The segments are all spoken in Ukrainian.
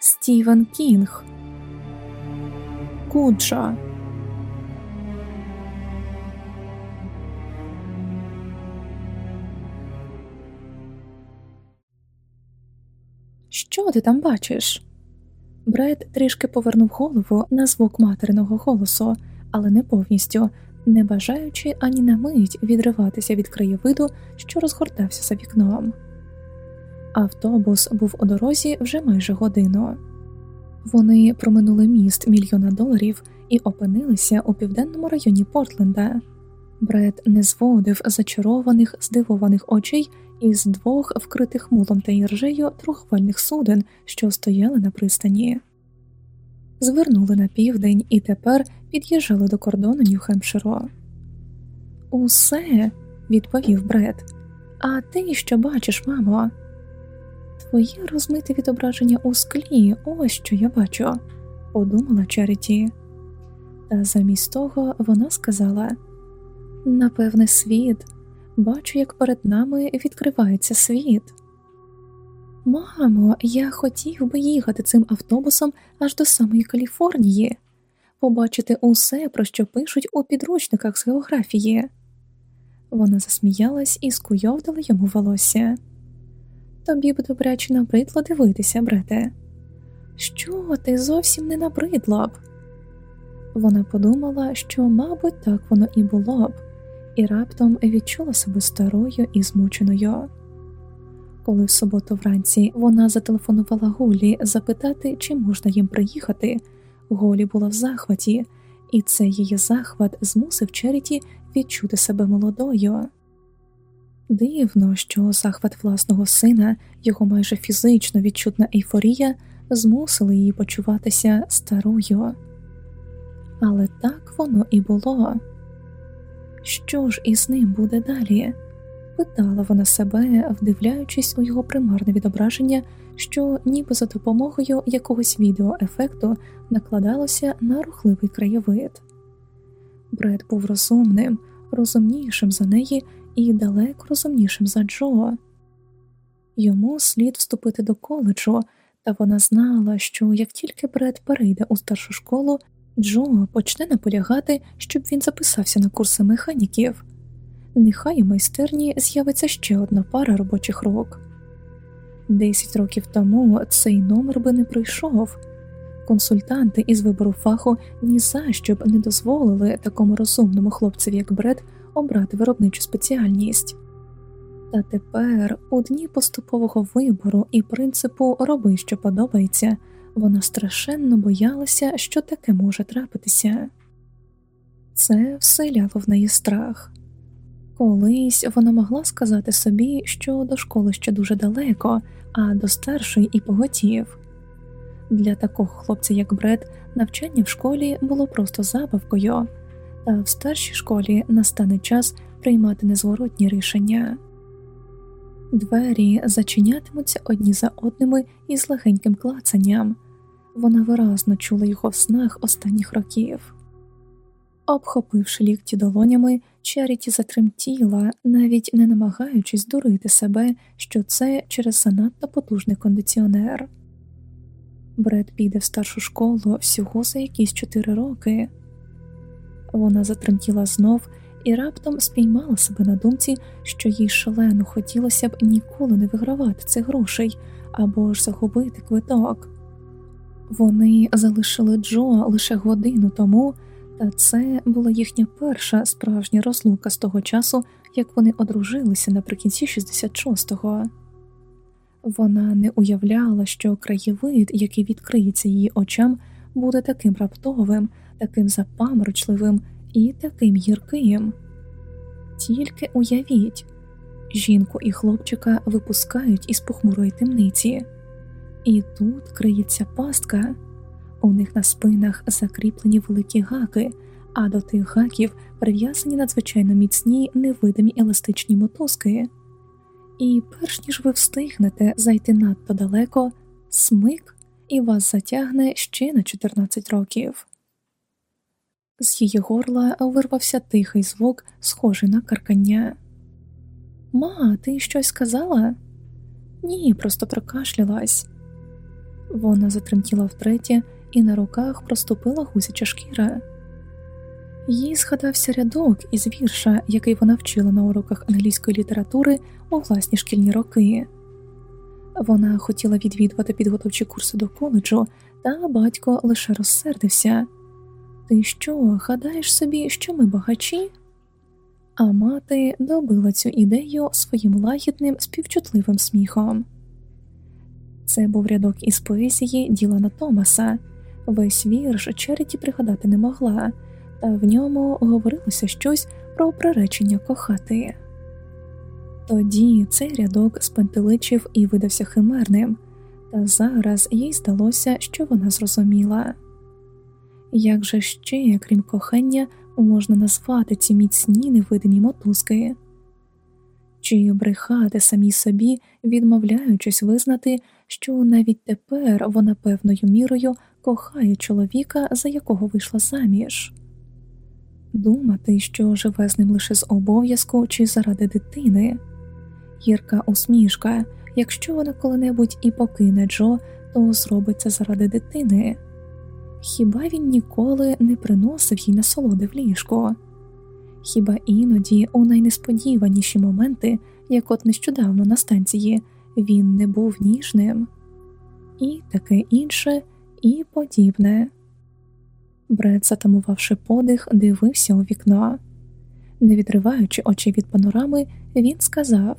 Стівен Кінг, Куджа. Що ти там бачиш? Бред трішки повернув голову на звук материного голосу, але не повністю, не бажаючи ані на мить відриватися від краєвиду, що розгортався за вікном. Автобус був у дорозі вже майже годину. Вони проминули міст мільйона доларів і опинилися у південному районі Портленда. Бред не зводив зачарованих, здивованих очей із двох вкритих мулом та іржею торговельних суден, що стояли на пристані. Звернули на південь і тепер під'їжджали до кордону Нью-Хемпширу. Усе, відповів Бред. А ти що бачиш, мамо? Твоє розмите відображення у склі, ось що я бачу, подумала Чаріті. Та замість того вона сказала напевне, світ, бачу, як перед нами відкривається світ. Мамо, я хотів би їхати цим автобусом аж до самої Каліфорнії, побачити усе, про що пишуть у підручниках з географії. Вона засміялась і скуйовдила йому волосся. Тобі б добряче набридло дивитися, брете. Що ти зовсім не набридла б? Вона подумала, що, мабуть, так воно і було б, і раптом відчула себе старою і змученою. Коли в суботу вранці вона зателефонувала Гулі запитати, чи можна їм приїхати, Голі була в захваті, і цей її захват змусив Черіті відчути себе молодою. Дивно, що захват власного сина, його майже фізично відчутна ейфорія змусили її почуватися старою. Але так воно і було. Що ж із ним буде далі? питала вона себе, вдивляючись у його примарне відображення, що ніби за допомогою якогось відеоефекту накладалося на рухливий краєвид. Бред був розумним, розумнішим за неї і далеко розумнішим за Джо. Йому слід вступити до коледжу, та вона знала, що як тільки Бред перейде у старшу школу, Джо почне наполягати, щоб він записався на курси механіків. Нехай у майстерні з'явиться ще одна пара робочих рук. Десять років тому цей номер би не пройшов. Консультанти із вибору фаху ні за що б не дозволили такому розумному хлопцеві, як Бред, обрати виробничу спеціальність. Та тепер, у дні поступового вибору і принципу роби, що подобається, вона страшенно боялася, що таке може трапитися. Це вселяло в неї страх. Колись вона могла сказати собі, що до школи ще дуже далеко, а до старшої і поготів. Для такого хлопця, як Бред, навчання в школі було просто забавкою, та в старшій школі настане час приймати незворотні рішення. Двері зачинятимуться одні за одними із легеньким клацанням. Вона виразно чула його в снах останніх років. Обхопивши лікті долонями, Чаріті затремтіла, навіть не намагаючись дурити себе, що це через занадто потужний кондиціонер. Бред піде в старшу школу всього за якісь чотири роки. Вона затремтіла знов і раптом спіймала себе на думці, що їй шалено хотілося б ніколи не вигравати цих грошей або ж загубити квиток. Вони залишили Джо лише годину тому, та це була їхня перша справжня розлука з того часу, як вони одружилися наприкінці 66-го. Вона не уявляла, що краєвид, який відкриється її очам, буде таким раптовим, таким запаморочливим і таким гірким. Тільки уявіть, жінку і хлопчика випускають із похмурої темниці, і тут криється пастка, у них на спинах закріплені великі гаки, а до тих гаків прив'язані надзвичайно міцні невидимі еластичні мотузки. І перш ніж ви встигнете зайти надто далеко, смик і вас затягне ще на 14 років. З її горла вирвався тихий звук, схожий на каркання. Ма, ти щось сказала? Ні, просто прокашлялась. Вона затремтіла втретє і на руках проступила гусяча шкіра. Їй згадався рядок із вірша, який вона вчила на уроках англійської літератури у власні шкільні роки. Вона хотіла відвідувати підготовчі курси до коледжу, та батько лише розсердився Ти що, гадаєш собі, що ми багачі? А мати добила цю ідею своїм лагідним співчутливим сміхом. Це був рядок із поезії Ділана Томаса. Весь вірш Череті пригадати не могла, та в ньому говорилося щось про приречення кохати. Тоді цей рядок спантеличив і видався химерним, та зараз їй здалося, що вона зрозуміла. Як же ще, крім кохання, можна назвати ці міцні невидимі мотузки? Чи брехати самій собі, відмовляючись визнати, що навіть тепер вона певною мірою кохає чоловіка, за якого вийшла заміж? Думати, що живе з ним лише з обов'язку чи заради дитини, гірка усмішка, якщо вона коли-небудь і покине Джо, то зробить це заради дитини. Хіба він ніколи не приносив їй насолоди в ліжко? Хіба іноді, у найнесподіваніші моменти, як от нещодавно на станції, він не був ніжним? І таке інше, і подібне. Бред, затамувавши подих, дивився у вікно. Не відриваючи очі від панорами, він сказав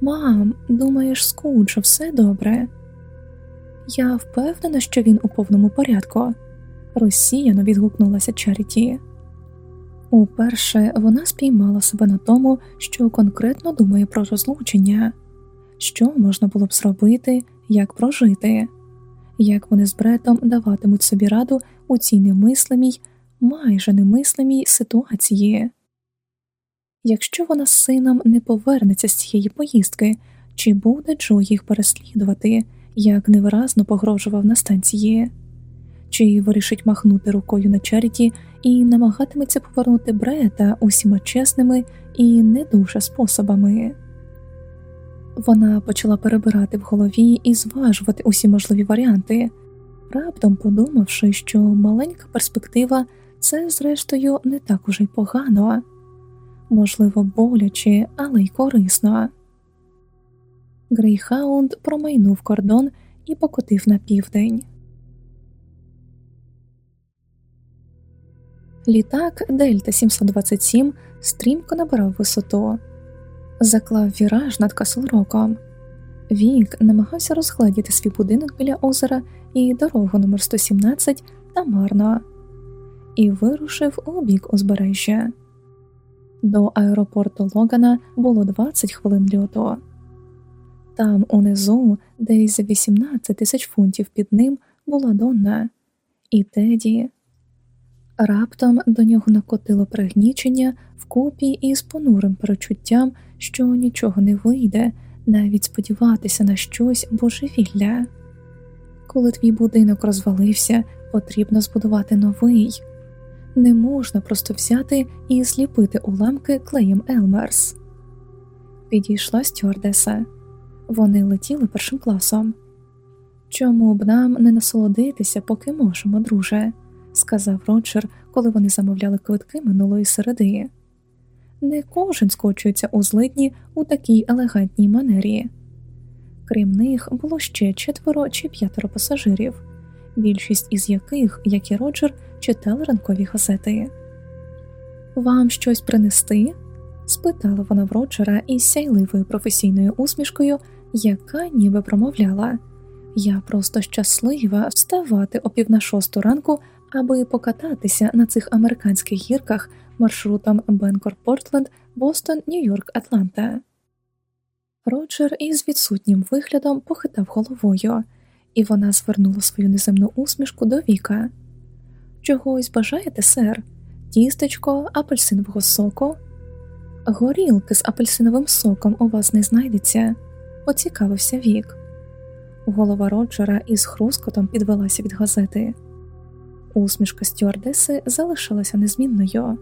Мам, думаєш, скуджу, все добре? Я впевнена, що він у повному порядку, розсіяно відгукнулася Чаріті. Уперше вона спіймала себе на тому, що конкретно думає про розлучення, що можна було б зробити, як прожити, як вони з бретом даватимуть собі раду у цій немислимій, майже немислимій ситуації. Якщо вона з сином не повернеться з цієї поїздки, чи буде Джо їх переслідувати, як невиразно погрожував на станції, чи вирішить махнути рукою на Черіті і намагатиметься повернути Брета усіма чесними і не дуже способами. Вона почала перебирати в голові і зважувати усі можливі варіанти, раптом подумавши, що маленька перспектива це, зрештою, не так уже й погано, можливо, боляче, але й корисно. Грейхаунд промайнув кордон і покотив на південь. Літак Дельта 727 стрімко набирав висоту, заклав віраж над Каслроком. Вік намагався розгледіти свій будинок біля озера і дорогу номер 117 та марно, і вирушив у бік узбережжя. До аеропорту Логана було 20 хвилин льоту. Там, унизу, десь за 18 тисяч фунтів під ним, була Донна, і Теді. Раптом до нього накотило пригнічення вкупі із понурим перечуттям, що нічого не вийде, навіть сподіватися на щось божевілля. Коли твій будинок розвалився, потрібно збудувати новий. Не можна просто взяти і зліпити уламки клеєм Елмерс. Підійшла стюардеса. Вони летіли першим класом. Чому б нам не насолодитися, поки можемо, друже? сказав Роджер, коли вони замовляли квитки минулої середи. Не кожен скочується у злидні у такій елегантній манері. Крім них було ще четверо чи п'ятеро пасажирів, більшість із яких, як і Роджер, читали ранкові газети. Вам щось принести? спитала вона в Роджера із сяйливою професійною усмішкою, яка ніби промовляла Я просто щаслива вставати о пів на шосту ранку, аби покататися на цих американських гірках маршрутом Бенкор Портленд, Бостон, Нью-Йорк, Атланта. Роджер із відсутнім виглядом похитав головою, і вона звернула свою неземну усмішку до віка. Чогось бажаєте, сер? Тістечко, апельсинового соку? Горілки з апельсиновим соком у вас не знайдеться, поцікавився вік. Голова Роджера із хрускотом підвелася від газети. Усмішка стюардеси залишилася незмінною.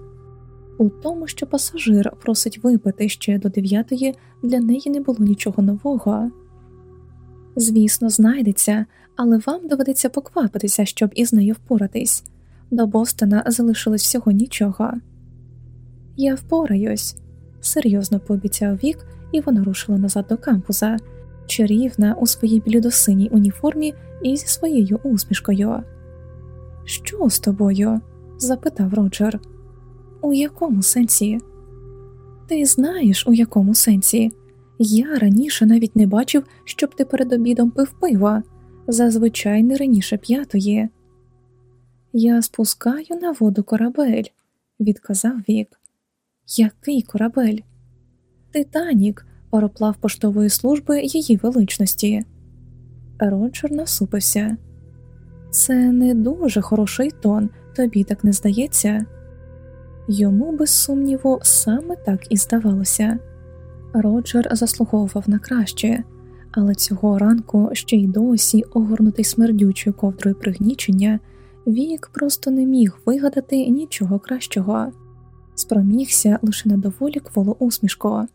У тому, що пасажир просить випити ще до дев'ятої, для неї не було нічого нового. Звісно, знайдеться, але вам доведеться поквапитися, щоб із нею впоратись. До Бостона залишилось всього нічого. Я впораюсь, серйозно пообіцяв Вік, і вона рушила назад до кампуса, чарівна у своїй блідосиній уніформі і зі своєю усмішкою. Що з тобою? запитав Роджер. У якому сенсі? Ти знаєш, у якому сенсі? Я раніше навіть не бачив, щоб ти перед обідом пив пиво, зазвичай не раніше п'ятої. Я спускаю на воду корабель, відказав Вік. Який корабель? Титанік, пароплав поштової служби її величності. Роджер насупився. Це не дуже хороший тон, тобі так не здається? Йому, без сумніву, саме так і здавалося. Роджер заслуговував на краще, але цього ранку ще й досі, огорнутий смердючою ковдрою пригнічення, Вік просто не міг вигадати нічого кращого, спромігся лише на доволі кволу усмішку.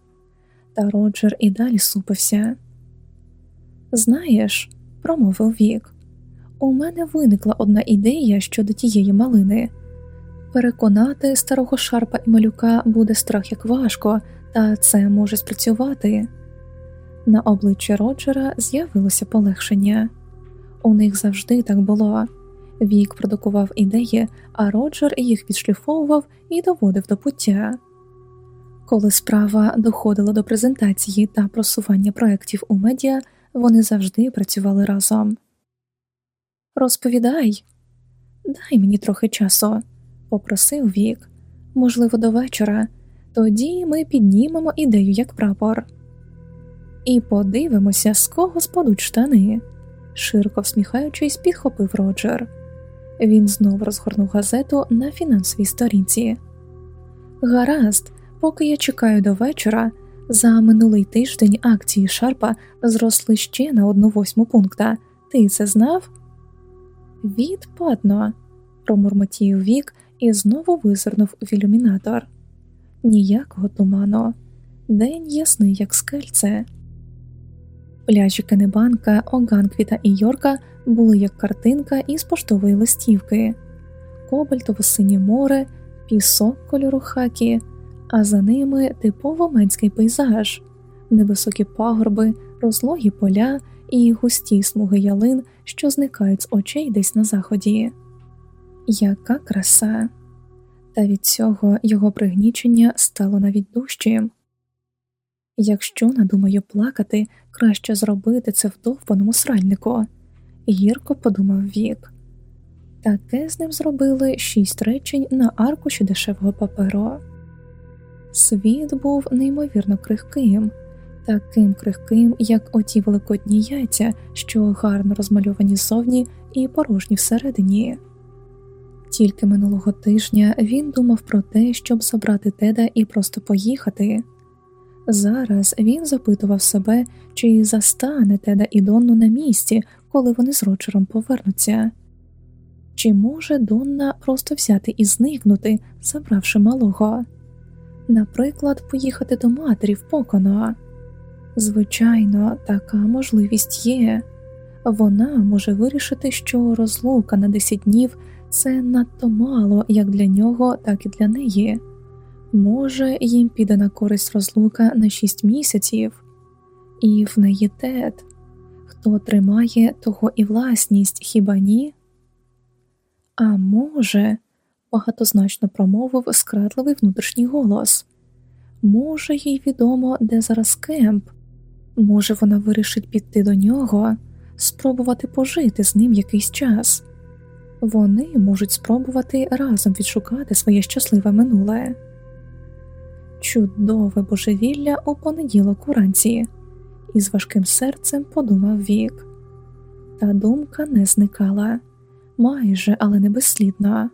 Та Роджер і далі супився. Знаєш, промовив Вік, у мене виникла одна ідея щодо тієї малини. Переконати старого шарпа і малюка буде страх як важко, та це може спрацювати. На обличчі Роджера з'явилося полегшення. У них завжди так було. Вік продукував ідеї, а Роджер їх відшліфовував і доводив до пуття. Коли справа доходила до презентації та просування проєктів у медіа, вони завжди працювали разом. Розповідай, дай мені трохи часу, попросив Вік, можливо, до вечора. Тоді ми піднімемо ідею як прапор. І подивимося, з кого спадуть штани, широко всміхаючись, підхопив Роджер. Він знову розгорнув газету на фінансовій сторінці. Гаразд, поки я чекаю до вечора, за минулий тиждень акції Шарпа зросли ще на одну восьму пункта. Ти це знав? Відпадно, промурмотів вік і знову визирнув в ілюмінатор. Ніякого туману, день ясний, як скельце. Пляжі Кенебанка, Оганквіта і Йорка були як картинка із поштової листівки, кобальтово синє море, пісок кольору хакі, а за ними типово менський пейзаж, невисокі пагорби, розлогі поля і густі смуги ялин, що зникають з очей десь на заході. Яка краса! Та від цього його пригнічення стало навіть дужчим. Якщо надумаю плакати, краще зробити це в довбаному сральнику, гірко подумав Вік. Таке з ним зробили шість речень на аркуші дешевого паперу. Світ був неймовірно крихким, таким крихким, як оті великодні яйця, що гарно розмальовані ззовні і порожні всередині. Тільки минулого тижня він думав про те, щоб забрати Теда і просто поїхати. Зараз він запитував себе, чи застане Теда і Донну на місці, коли вони з Роджером повернуться, чи може Донна просто взяти і зникнути, забравши малого, наприклад, поїхати до матері в Поконо. Звичайно, така можливість є. Вона може вирішити, що розлука на 10 днів це надто мало як для нього, так і для неї. Може, їм піде на користь розлука на 6 місяців, і в неї тет, хто тримає того і власність, хіба ні? А може, багатозначно промовив скрадливий внутрішній голос. Може, їй відомо, де зараз кемп, може, вона вирішить піти до нього, спробувати пожити з ним якийсь час. Вони можуть спробувати разом відшукати своє щасливе минуле. Чудове божевілля у понеділок уранці, і з важким серцем подумав Вік. Та думка не зникала майже, але не безслідно.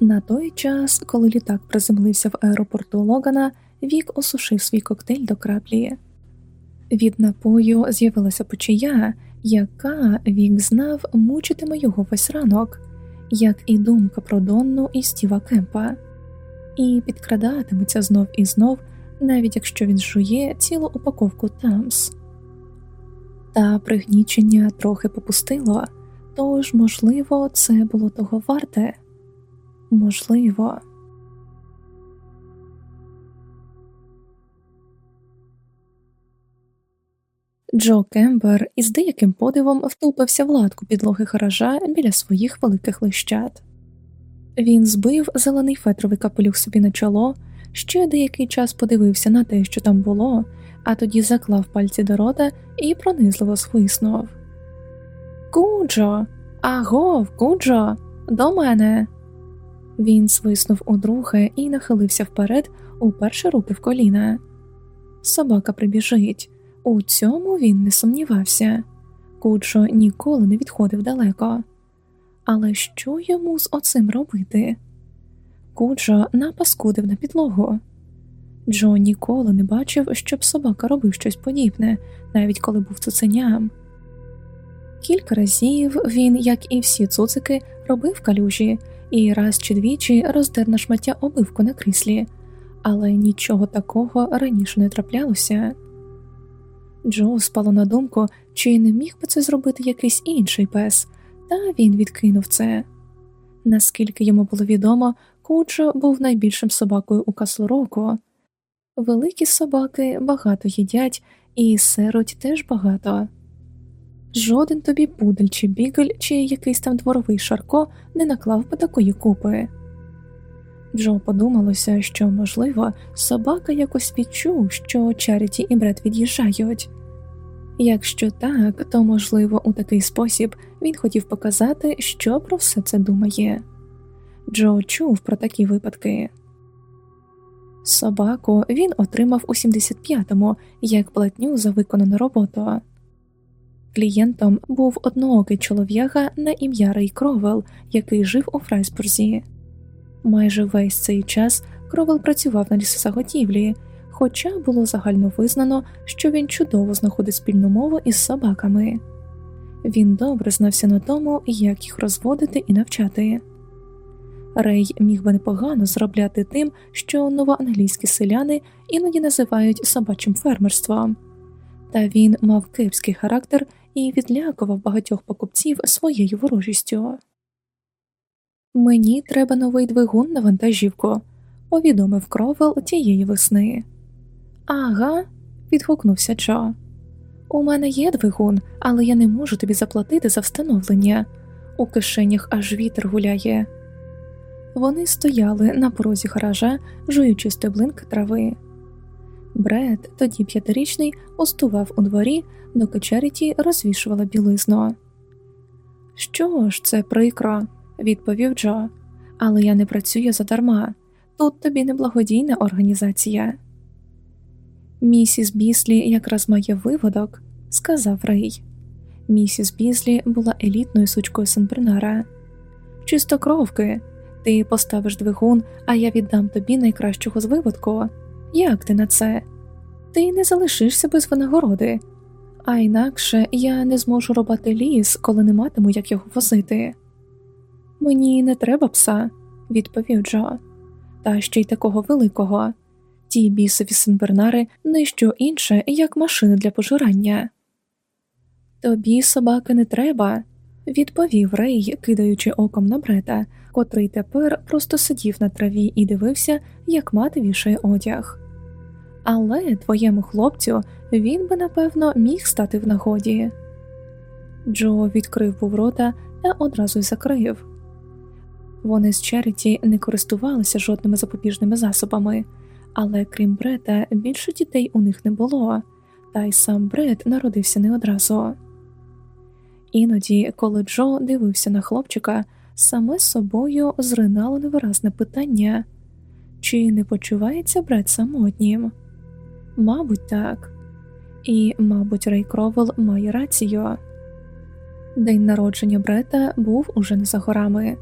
На той час, коли літак приземлився в аеропорту Логана, Вік осушив свій коктейль до краплі. Від напою з'явилася почія, яка Вік знав, мучитиме його весь ранок, як і думка про Донну і Стіва Кемпа, і підкрадатиметься знов і знов, навіть якщо він жує цілу упаковку Тамс. Та пригнічення трохи попустило, тож, можливо, це було того варте можливо. Джо Кембер із деяким подивом втупився в латку підлоги гаража біля своїх великих лищат. Він збив зелений фетровий капелюх собі на чоло, ще деякий час подивився на те, що там було, а тоді заклав пальці до рота і пронизливо свиснув. Куджо, агов, куджо, до мене. Він свиснув удруге і нахилився вперед, уперше руки в коліна. Собака прибіжить. У цьому він не сумнівався. Куджо ніколи не відходив далеко. Але що йому з оцим робити? Куджо напаскудив на підлогу. Джо ніколи не бачив, щоб собака робив щось подібне, навіть коли був цуценям. Кілька разів він, як і всі цуцики, робив калюжі і раз чи двічі роздер на шмаття обивку на кріслі, але нічого такого раніше не траплялося. Джо спало на думку, чи не міг би це зробити якийсь інший пес, та він відкинув це. Наскільки йому було відомо, Куджо був найбільшим собакою у Каслороку. Великі собаки багато їдять, і сироть теж багато. Жоден тобі пудель чи бігель, чи якийсь там дворовий Шарко не наклав би такої купи. Джо подумалося, що, можливо, собака якось відчув, що Чаріті і Бред від'їжджають. Якщо так, то, можливо, у такий спосіб він хотів показати, що про все це думає. Джо чув про такі випадки. Собаку він отримав у 75-му як платню за виконану роботу. Клієнтом був одноокий чолов'яга на ім'я Рей Кровел, який жив у Фрайсбурзі. Майже весь цей час Кровел працював на лісозаготівлі, хоча було загально визнано, що він чудово знаходить спільну мову із собаками. Він добре знався на тому, як їх розводити і навчати. Рей міг би непогано зробляти тим, що новоанглійські селяни іноді називають собачим фермерством, та він мав кепський характер і відлякував багатьох покупців своєю ворожістю. Мені треба новий двигун на вантажівку, повідомив кровел тієї весни. Ага, відгукнувся Джо. У мене є двигун, але я не можу тобі заплатити за встановлення. У кишенях аж вітер гуляє. Вони стояли на порозі гаража, жуючи стеблинки трави. Бред, тоді п'ятирічний, остував у дворі, доки Черіті розвішувала білизну. Що ж, це прикро, відповів Джо, але я не працюю задарма. Тут тобі не благодійна організація. Місіс Біслі якраз має виводок, сказав Рей. Місіс Біслі була елітною сучкою Сенбернара. Чистокровки, ти поставиш двигун, а я віддам тобі найкращого з виводку. Як ти на це? Ти не залишишся без винагороди, а інакше я не зможу робити ліс, коли не матиму як його возити. Мені не треба пса, відповів Джо, та ще й такого великого. Ті бісові сенбернари не що інше, як машини для пожирання. Тобі собаки не треба, відповів Рей, кидаючи оком на брета, котрий тепер просто сидів на траві і дивився, як мати вішає одяг. Але твоєму хлопцю він би напевно міг стати в нагоді. Джо відкрив був рота та одразу й закрив. Вони з Черіті не користувалися жодними запобіжними засобами, але крім Брета, більше дітей у них не було, та й сам Бред народився не одразу. Іноді, коли Джо дивився на хлопчика, саме собою зринало невиразне питання чи не почувається Бред самотнім? Мабуть, так, і, мабуть, Рей Кровел має рацію. День народження Брета був уже не за горами,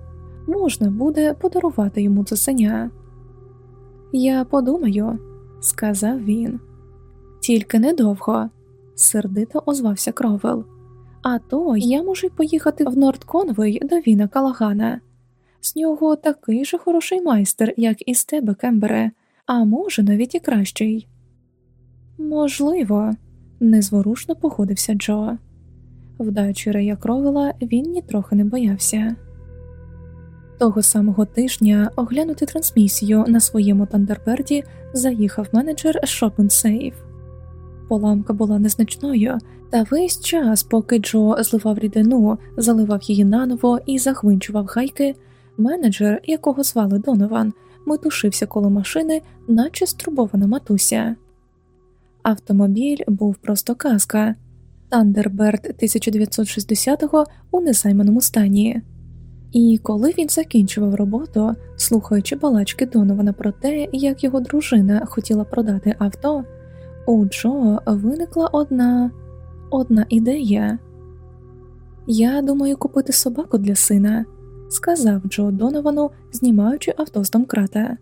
можна буде подарувати йому цуценя. Я подумаю, сказав він. Тільки недовго, сердито озвався Кровел. А то я можу поїхати в Нордконвей до Віна Калагана. З нього такий же хороший майстер, як і з тебе, Кембере, а може, навіть і кращий. Можливо, Незворушно походився Джо. Вдачі Рея Кровела він нітрохи не боявся. Того самого тижня оглянути трансмісію на своєму Тандерберді заїхав менеджер Safe. Поламка була незначною, та весь час, поки Джо зливав рідину, заливав її наново і захвинчував гайки, менеджер, якого звали Донован, метушився коло машини, наче струбована матуся. Автомобіль був просто казка Тандерберд 1960-го у незайманому стані. І коли він закінчував роботу, слухаючи балачки Донована про те, як його дружина хотіла продати авто, у Джо виникла одна одна ідея. Я думаю купити собаку для сина, сказав Джо Доновану, знімаючи авто з домкрата.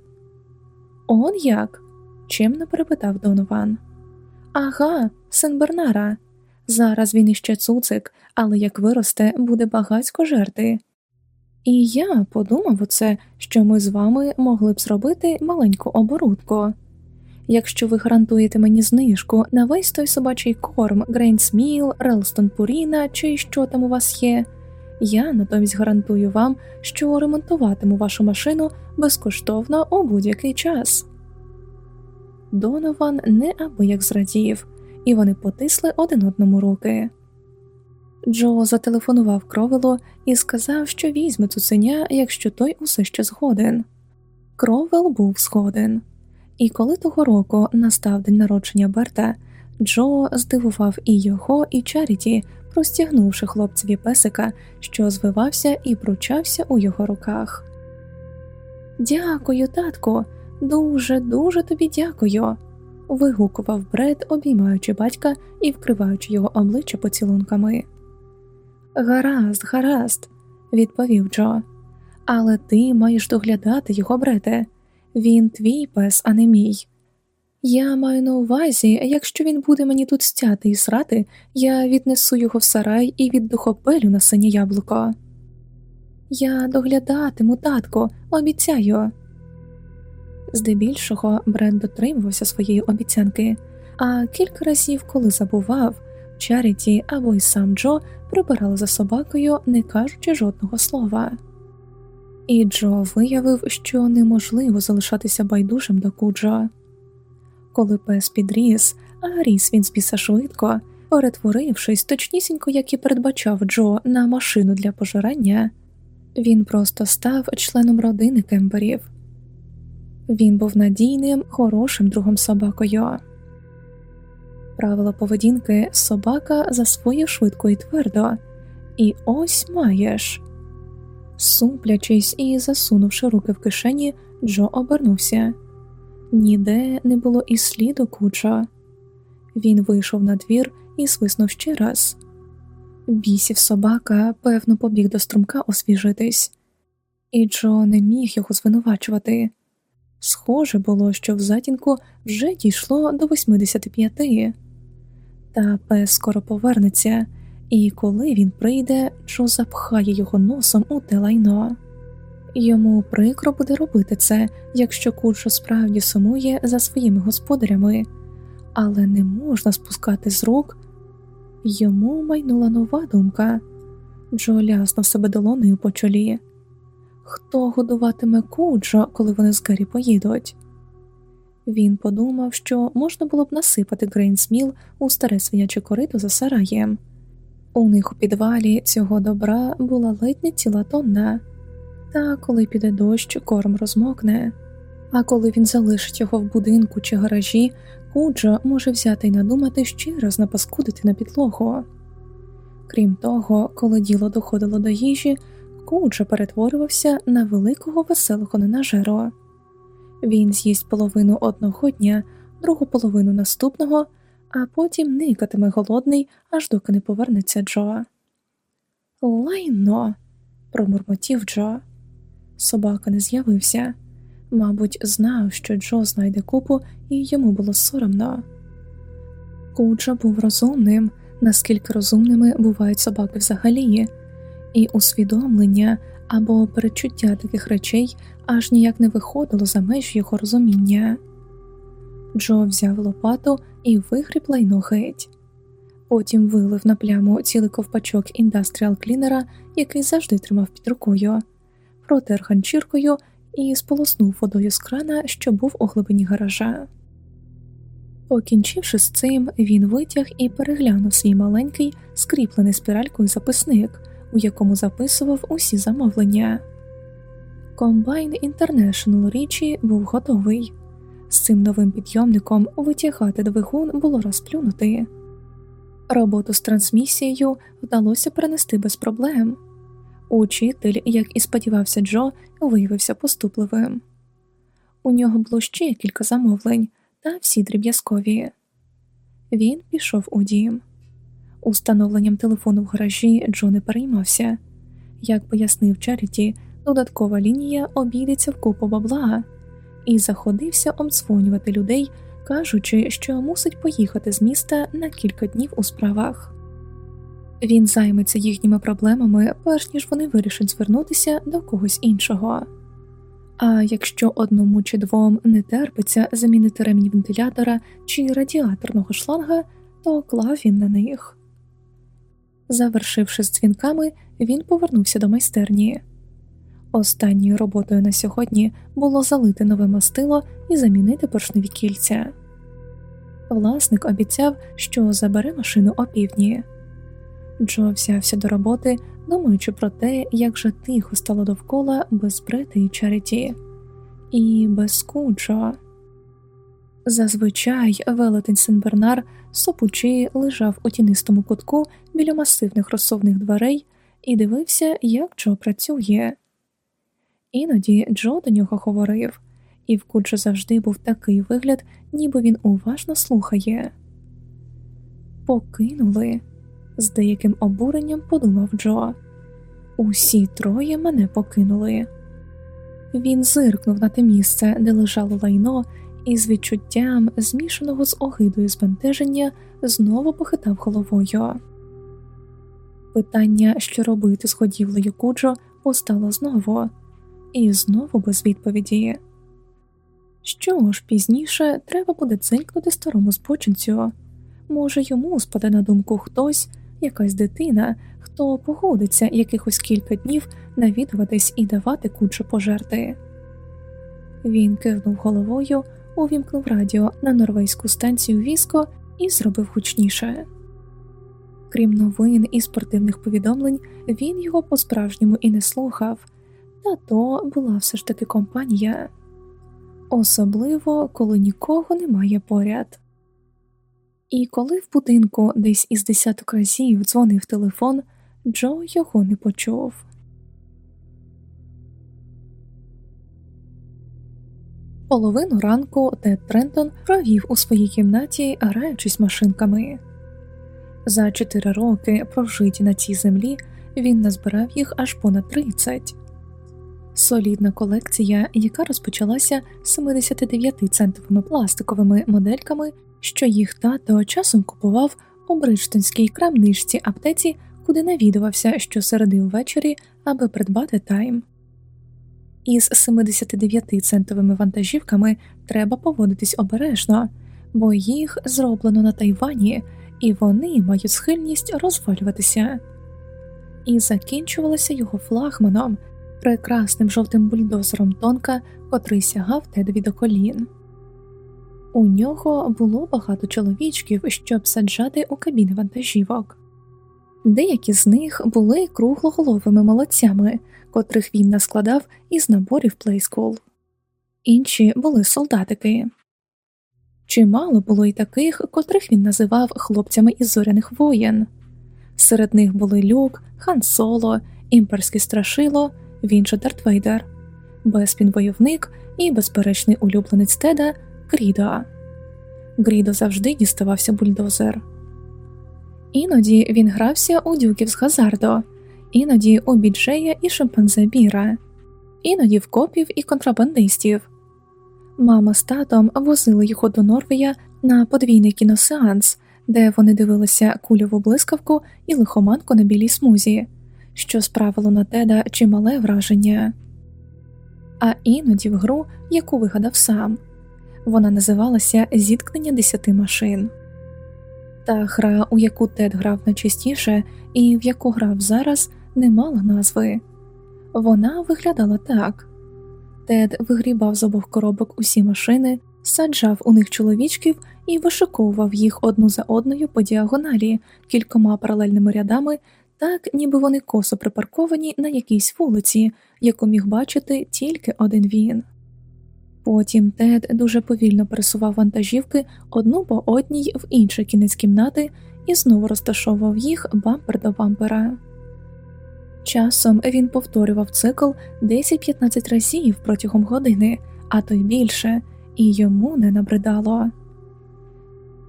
Он як? чимно перепитав Донован. Ага, син Бернара. Зараз він іще цуцик, але як виросте, буде багацько жерти. І я подумав оце, що ми з вами могли б зробити маленьку оборудку. Якщо ви гарантуєте мені знижку на весь той собачий корм Грейнсміл, Ралстон Пуріна чи що там у вас є, я натомість гарантую вам, що ремонтуватиму вашу машину безкоштовно у будь-який час. Донован неабияк зрадів, і вони потисли один одному руки. Джо зателефонував кровелу і сказав, що візьме цуценя, якщо той усе ще згоден. Кровел був згоден, і коли того року настав день народження Берта, Джо здивував і його, і Чаріті, простягнувши хлопцеві песика, що звивався і пручався у його руках. Дякую, татку, дуже, дуже тобі дякую. вигукував Бред, обіймаючи батька і вкриваючи його обличчя поцілунками. Гаразд, гаразд, відповів Джо, але ти маєш доглядати його брете. Він твій пес, а не мій. Я маю на увазі, якщо він буде мені тут стяти і срати, я віднесу його в сарай і віддухопелю на синє яблуко. Я доглядатиму, татко, обіцяю. Здебільшого Бред дотримувався своєї обіцянки, а кілька разів, коли забував, Чаріті або й сам Джо прибирали за собакою, не кажучи жодного слова. І Джо виявив, що неможливо залишатися байдужим до Куджо. Коли пес підріс, а ріс він спіса швидко, перетворившись точнісінько, як і передбачав Джо на машину для пожирання, він просто став членом родини кемберів. Він був надійним, хорошим другом собакою. Правила поведінки собака засвоїв швидко і твердо, і ось маєш. Суплячись і засунувши руки в кишені, Джо обернувся. Ніде не було і сліду куча. Він вийшов на двір і свиснув ще раз. Бісів собака, певно, побіг до струмка освіжитись, і Джо не міг його звинувачувати. Схоже було, що в затінку вже дійшло до 85. Та пес скоро повернеться, і коли він прийде, Джо запхає його носом у те лайно. Йому прикро буде робити це, якщо Куджо справді сумує за своїми господарями, але не можна спускати з рук. Йому майнула нова думка. Джо ляснув себе долоною по чолі. Хто годуватиме Куджо, коли вони з Гаррі поїдуть? Він подумав, що можна було б насипати Грейнсміл у старе свиняче корито за сараєм. У них у підвалі цього добра була ледь не ціла тонна, та коли піде дощ, корм розмокне, а коли він залишить його в будинку чи гаражі, Куджо може взяти й надумати ще раз напаскудити на підлогу. Крім того, коли діло доходило до їжі, Куджо перетворювався на великого веселого ненажеру. Він з'їсть половину одного дня, другу половину наступного, а потім никатиме голодний, аж доки не повернеться Джо. Лайно. промурмотів Джо. Собака не з'явився. Мабуть, знав, що Джо знайде купу, і йому було соромно. Куджа був розумним, наскільки розумними бувають собаки взагалі, і усвідомлення або перечуття таких речей аж ніяк не виходило за межі його розуміння. Джо взяв лопату і вигріб лайно геть. Потім вилив на пляму цілий ковпачок індастріал клінера, який завжди тримав під рукою, протер ганчіркою і сполоснув водою з крана, що був у глибині гаража. Покінчивши з цим, він витяг і переглянув свій маленький, скріплений спіралькою записник, у якому записував усі замовлення. Комбайн International річі був готовий. З цим новим підйомником витягати двигун було розплюнути. Роботу з трансмісією вдалося перенести без проблем. Учитель, як і сподівався Джо, виявився поступливим. У нього було ще кілька замовлень, та всі дріб'язкові. Він пішов у дім. Установленням телефону в гаражі Джо не переймався. Як пояснив Чаріті, додаткова лінія обійдеться в купу бабла, і заходився обдзвонювати людей, кажучи, що мусить поїхати з міста на кілька днів у справах. Він займеться їхніми проблемами, перш ніж вони вирішать звернутися до когось іншого. А якщо одному чи двом не терпиться замінити ремінь вентилятора чи радіаторного шланга, то клав він на них. Завершивши з дзвінками, він повернувся до майстерні. Останньою роботою на сьогодні було залити нове мастило і замінити поршневі кільця. Власник обіцяв, що забере машину опівдні. Джо взявся до роботи, думаючи про те, як же тихо стало довкола без Брети і Чаріті, і без Скуджо. Зазвичай велетень Сен-Бернар сопучи лежав у тінистому кутку біля масивних розсувних дверей і дивився, як Джо працює. Іноді Джо до нього говорив, і в Куджо завжди був такий вигляд, ніби він уважно слухає. Покинули з деяким обуренням подумав Джо. Усі троє мене покинули. Він зиркнув на те місце, де лежало лайно, і з відчуттям, змішаного з огидою збентеження, знову похитав головою. Питання, що робити з ходівлею Куджо, постало знову, і знову без відповіді. Що ж пізніше треба буде дзенькнути старому збочинцю? Може, йому спаде на думку хтось, якась дитина, хто погодиться якихось кілька днів навідуватись і давати кучу пожерти. Він кивнув головою, увімкнув радіо на норвезьку станцію Віско і зробив гучніше. Крім новин і спортивних повідомлень, він його по справжньому і не слухав, та то була все ж таки компанія, особливо коли нікого немає поряд. І коли в будинку десь із десяток разів дзвонив телефон, Джо його не почув. Половину ранку Тед Трентон провів у своїй кімнаті, граючись машинками. За чотири роки, прожиті на цій землі, він назбирав їх аж понад 30. Солідна колекція, яка розпочалася 79-центовими пластиковими модельками що їх тато часом купував у Бриджтонській крамничці аптеці, куди навідувався щосереди ввечері, аби придбати тайм. Із 79-центовими вантажівками треба поводитись обережно, бо їх зроблено на Тайвані, і вони мають схильність розвалюватися. І закінчувалося його флагманом, прекрасним жовтим бульдозером тонка, котрий сягав тедові до колін. У нього було багато чоловічків, щоб саджати у кабіни вантажівок. Деякі з них були круглоголовими молодцями, котрих він наскладав із наборів плейскул, інші були солдатики. Чимало було й таких, котрих він називав хлопцями із зоряних воєн. Серед них були Люк, Хан Соло, імперське страшило, він же Дарт Вейдер, Беспін бойовник і безперечний улюбленець Теда Крідо. Грідо завжди діставався бульдозер. Іноді він грався у дюків з Газардо, іноді у біджея і шимпанзе Біра, іноді в копів і контрабандистів. Мама з татом возили його до Норвея на подвійний кіносеанс, де вони дивилися кульову блискавку і лихоманку на білій смузі, що справило на теда чимале враження, а іноді в гру, яку вигадав сам. Вона називалася Зіткнення десяти машин. Та гра, у яку Тед грав найчастіше і в яку грав зараз, не мала назви. Вона виглядала так Тед вигрібав з обох коробок усі машини, саджав у них чоловічків і вишиковував їх одну за одною по діагоналі кількома паралельними рядами, так ніби вони косо припарковані на якійсь вулиці, яку міг бачити тільки один він. Потім Тед дуже повільно пересував вантажівки одну по одній в інший кінець кімнати і знову розташовував їх бампер до бампера. Часом він повторював цикл 10-15 разів протягом години, а то й більше, і йому не набридало.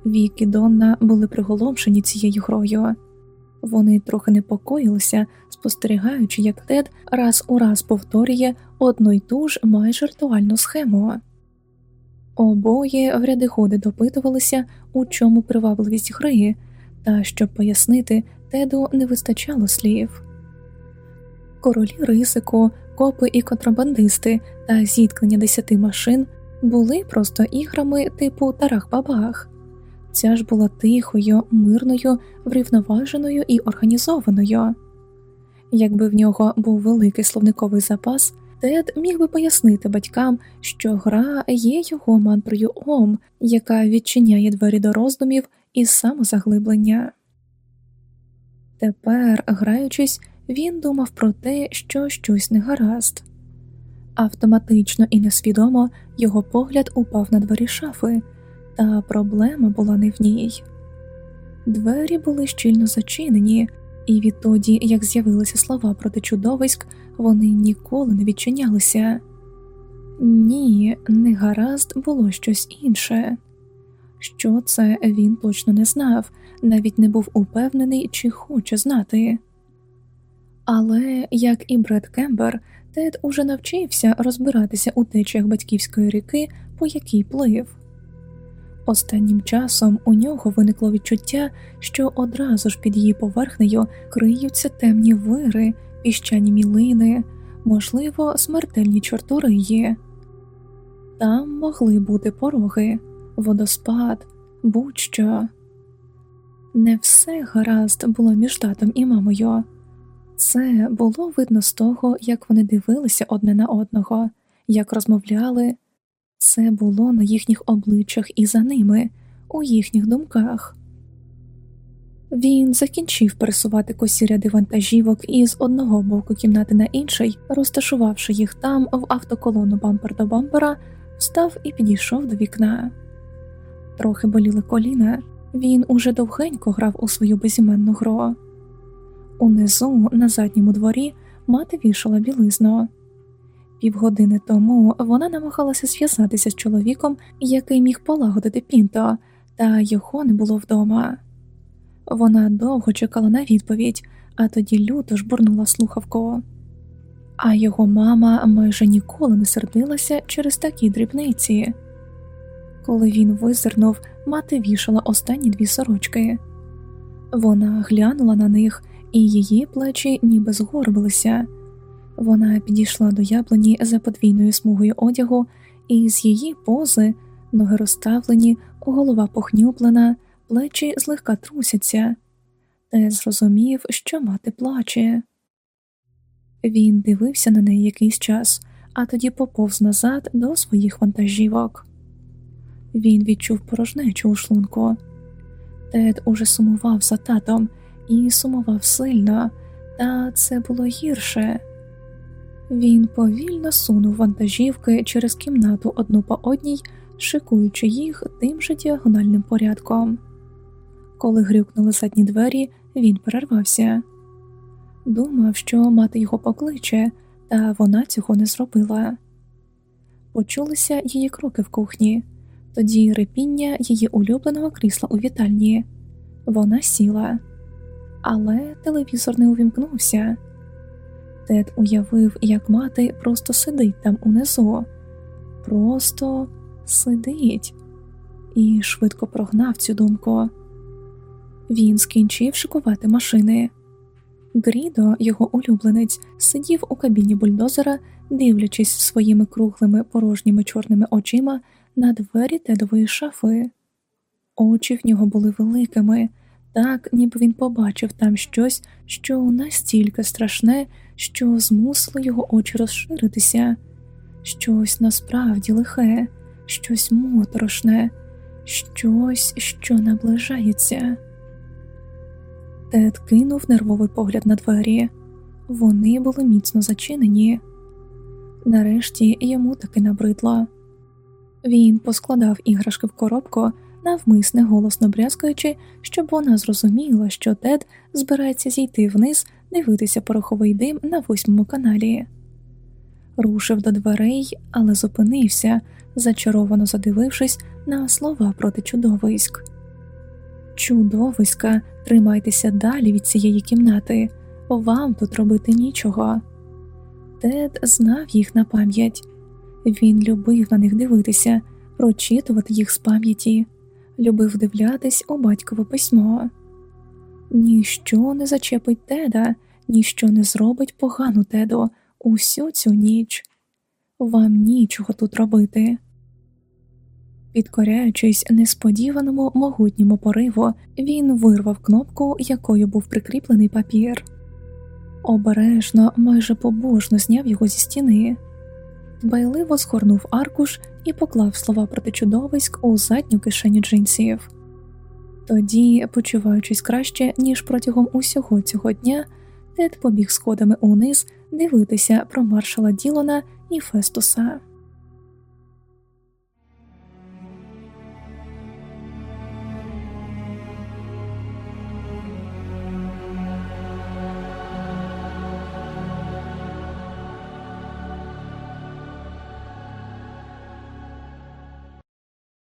Вік і Донна були приголомшені цією грою. Вони трохи непокоїлися, спостерігаючи, як Тед раз у раз повторює одну й ту ж майже ритуальну схему. Обоє в ряди ходи допитувалися, у чому привабливість гри, та щоб пояснити, Теду не вистачало слів. Королі ризику, копи і контрабандисти та зіткнення десяти машин були просто іграми типу Тарах-Бабах. Ця ж була тихою, мирною, врівноваженою і організованою. Якби в нього був великий словниковий запас, Тед міг би пояснити батькам, що гра є його мантрою Ом, яка відчиняє двері до роздумів і самозаглиблення. Тепер, граючись, він думав про те, що щось не гаразд. Автоматично і несвідомо його погляд упав на двері шафи, та проблема була не в ній. Двері були щільно зачинені, і відтоді, як з'явилися слова проти чудовиськ, вони ніколи не відчинялися. Ні, не гаразд було щось інше. Що це він точно не знав, навіть не був упевнений, чи хоче знати. Але, як і Бред Кембер, Тед уже навчився розбиратися у течіях батьківської ріки, по якій плив. Останнім часом у нього виникло відчуття, що одразу ж під її поверхнею криються темні вири, піщані мілини, можливо, смертельні чорториї. Там могли бути пороги, водоспад, будь-що. Не все гаразд було між татом і мамою. Це було видно з того, як вони дивилися одне на одного, як розмовляли, це було на їхніх обличчях і за ними, у їхніх думках. Він закінчив пересувати косі ряди вантажівок із одного боку кімнати на інший, розташувавши їх там в автоколону бампер до бампера, встав і підійшов до вікна. Трохи боліли коліна, він уже довгенько грав у свою безіменну гру. Унизу, на задньому дворі, мати вішала білизну. Півгодини тому вона намагалася зв'язатися з чоловіком, який міг полагодити пінто, та його не було вдома. Вона довго чекала на відповідь, а тоді люто жбурнула слухавку. А його мама майже ніколи не сердилася через такі дрібниці. Коли він визирнув, мати вішала останні дві сорочки. Вона глянула на них і її плечі ніби згорбилися. Вона підійшла до яблуні за подвійною смугою одягу, і з її пози ноги розставлені, голова похнюплена, плечі злегка трусяться, те зрозумів, що мати плаче. Він дивився на неї якийсь час, а тоді поповз назад до своїх вантажівок. Він відчув порожнечу у шлунку. Тед уже сумував за татом і сумував сильно, та це було гірше. Він повільно сунув вантажівки через кімнату одну по одній, шикуючи їх тим же діагональним порядком. Коли грюкнули задні двері, він перервався. Думав, що мати його покличе, та вона цього не зробила. Почулися її кроки в кухні, тоді репіння її улюбленого крісла у вітальні. Вона сіла але телевізор не увімкнувся. Тед уявив, як мати просто сидить там унизу, просто сидить, і швидко прогнав цю думку. Він скінчив шикувати машини. Грідо, його улюбленець, сидів у кабіні бульдозера, дивлячись своїми круглими порожніми чорними очима на двері тедової шафи. Очі в нього були великими, так ніби він побачив там щось, що настільки страшне, що змусило його очі розширитися, щось насправді лихе, щось моторошне, щось, що наближається. Тед кинув нервовий погляд на двері, вони були міцно зачинені. Нарешті йому таки набридло. Він поскладав іграшки в коробку, навмисне голосно брязкаючи, щоб вона зрозуміла, що Тед збирається зійти вниз, дивитися пороховий дим на восьмому каналі. Рушив до дверей, але зупинився, зачаровано задивившись на слова проти чудовиськ. Чудовиська, тримайтеся далі від цієї кімнати, вам тут робити нічого. Тед знав їх на пам'ять, він любив на них дивитися, прочитувати їх з пам'яті, любив вдивлятись у батькове письмо. Ніщо не зачепить теда, ніщо не зробить погану теду усю цю ніч. Вам нічого тут робити. Підкоряючись несподіваному могутньому пориву, він вирвав кнопку, якою був прикріплений папір. Обережно, майже побожно зняв його зі стіни, дбайливо згорнув аркуш і поклав слова проти чудовиськ у задню кишеню джинсів. Тоді, почуваючись краще, ніж протягом усього цього дня, Тед побіг сходами униз дивитися про маршала Ділона і Фестуса.